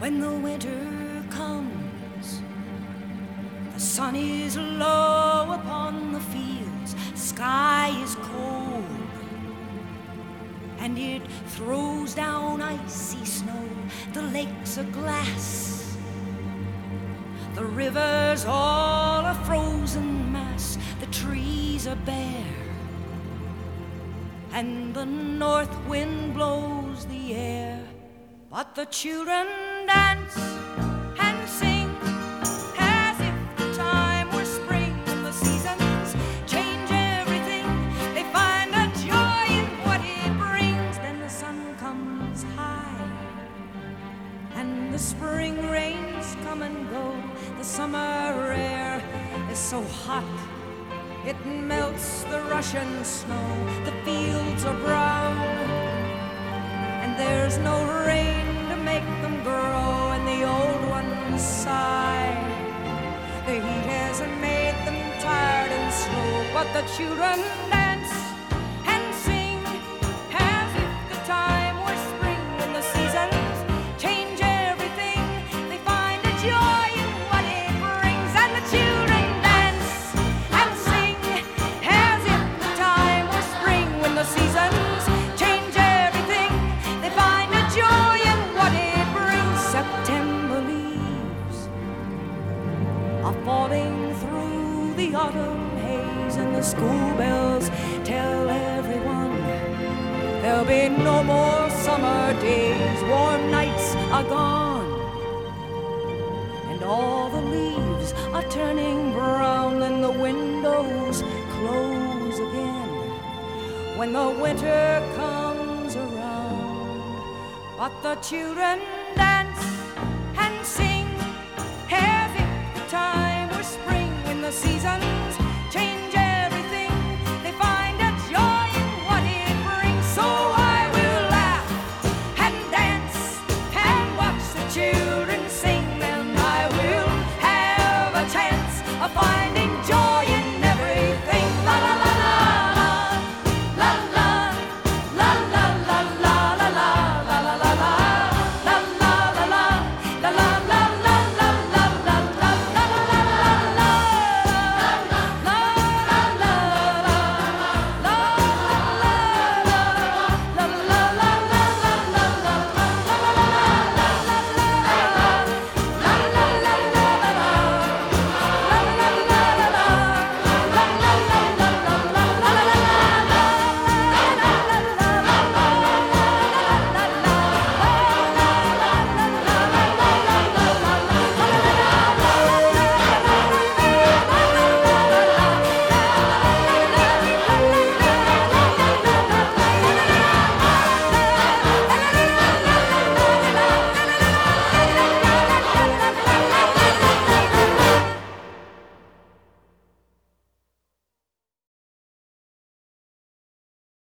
when the winter comes. The sun is low upon the fields, sky is cold, and it throws down icy snow. The lakes are glass, the rivers all a frozen mass, the trees are bare, and the north wind blows the air. But the children dance and sing as if the time were spring and the seasons change everything. They find a joy in what it brings. Then the sun comes high and the spring rains come and go. The summer air is so hot. It melts the Russian snow. The fields are brown and there's no rain The heat has made them tired and slow, but the children the autumn haze, and the school bells tell everyone there'll be no more summer days. Warm nights are gone, and all the leaves are turning brown, and the windows close again when the winter comes around. But the children